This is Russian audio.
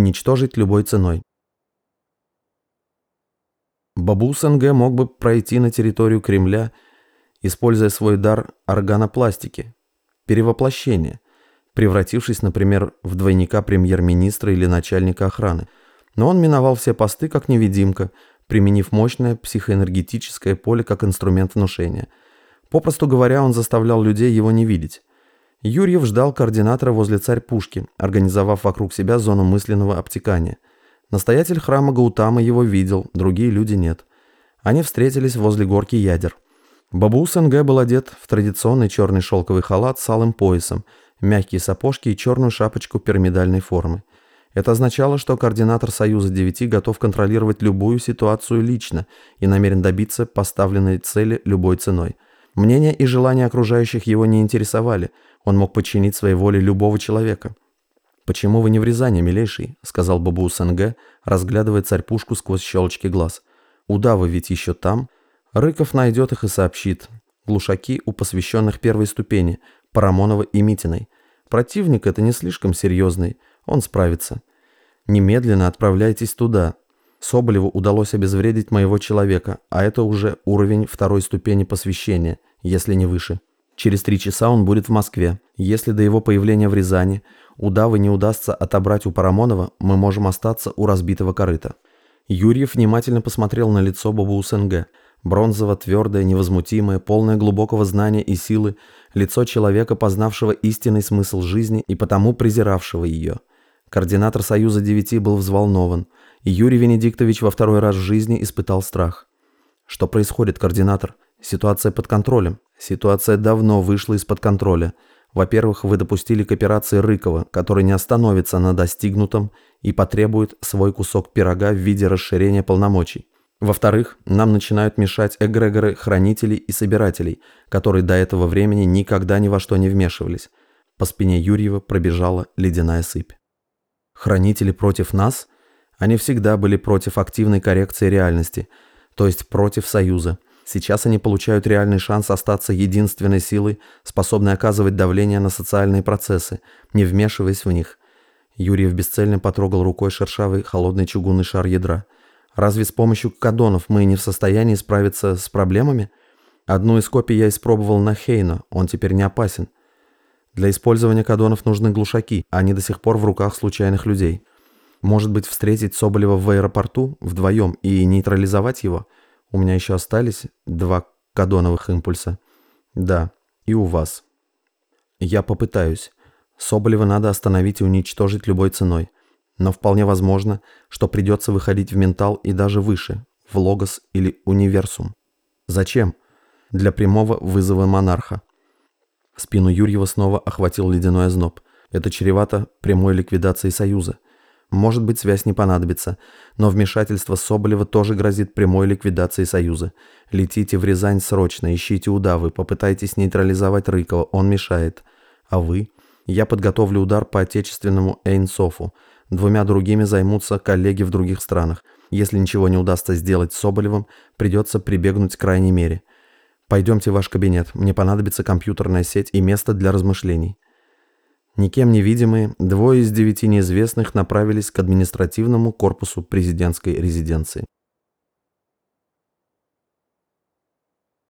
Уничтожить любой ценой. Бабу СНГ мог бы пройти на территорию Кремля, используя свой дар органопластики, перевоплощения, превратившись, например, в двойника премьер-министра или начальника охраны. Но он миновал все посты как невидимка, применив мощное психоэнергетическое поле как инструмент внушения. Попросту говоря, он заставлял людей его не видеть. Юрьев ждал координатора возле царь-пушки, организовав вокруг себя зону мысленного обтекания. Настоятель храма Гаутама его видел, другие люди нет. Они встретились возле горки ядер. Бабу СНГ был одет в традиционный черный шелковый халат с алым поясом, мягкие сапожки и черную шапочку пирамидальной формы. Это означало, что координатор Союза Девяти готов контролировать любую ситуацию лично и намерен добиться поставленной цели любой ценой. Мнения и желания окружающих его не интересовали – он мог подчинить своей воле любого человека. «Почему вы не в Рязани, милейший?» — сказал Бабу СНГ, разглядывая царь-пушку сквозь щелочки глаз. «Удавы ведь еще там. Рыков найдет их и сообщит. Глушаки у посвященных первой ступени, Парамонова и Митиной. Противник это не слишком серьезный, он справится. Немедленно отправляйтесь туда. Соболеву удалось обезвредить моего человека, а это уже уровень второй ступени посвящения, если не выше». Через три часа он будет в Москве. Если до его появления в Рязани удавы не удастся отобрать у Парамонова, мы можем остаться у разбитого корыта». Юрьев внимательно посмотрел на лицо Бабу СНГ. Бронзово-твердое, невозмутимое, полное глубокого знания и силы, лицо человека, познавшего истинный смысл жизни и потому презиравшего ее. Координатор Союза Девяти был взволнован, и Юрий Венедиктович во второй раз в жизни испытал страх. «Что происходит, координатор? Ситуация под контролем. Ситуация давно вышла из-под контроля. Во-первых, вы допустили к операции Рыкова, который не остановится на достигнутом и потребует свой кусок пирога в виде расширения полномочий. Во-вторых, нам начинают мешать эгрегоры хранителей и собирателей, которые до этого времени никогда ни во что не вмешивались. По спине Юрьева пробежала ледяная сыпь. Хранители против нас? Они всегда были против активной коррекции реальности, то есть против Союза – Сейчас они получают реальный шанс остаться единственной силой, способной оказывать давление на социальные процессы, не вмешиваясь в них. Юрьев бесцельно потрогал рукой шершавый холодный чугунный шар ядра. Разве с помощью кадонов мы не в состоянии справиться с проблемами? Одну из копий я испробовал на Хейна, он теперь не опасен. Для использования кадонов нужны глушаки, они до сих пор в руках случайных людей. Может быть, встретить Соболева в аэропорту вдвоем и нейтрализовать его – у меня еще остались два кадоновых импульса. Да, и у вас. Я попытаюсь. Соболева надо остановить и уничтожить любой ценой. Но вполне возможно, что придется выходить в ментал и даже выше, в логос или универсум. Зачем? Для прямого вызова монарха. Спину Юрьева снова охватил ледяной озноб. Это чревато прямой ликвидацией Союза – может быть, связь не понадобится, но вмешательство Соболева тоже грозит прямой ликвидацией Союза. Летите в Рязань срочно, ищите удавы, попытайтесь нейтрализовать Рыкова, он мешает. А вы? Я подготовлю удар по отечественному Эйнсофу. Двумя другими займутся коллеги в других странах. Если ничего не удастся сделать с Соболевым, придется прибегнуть к крайней мере. Пойдемте в ваш кабинет, мне понадобится компьютерная сеть и место для размышлений. Никем не видимые, двое из девяти неизвестных направились к административному корпусу президентской резиденции.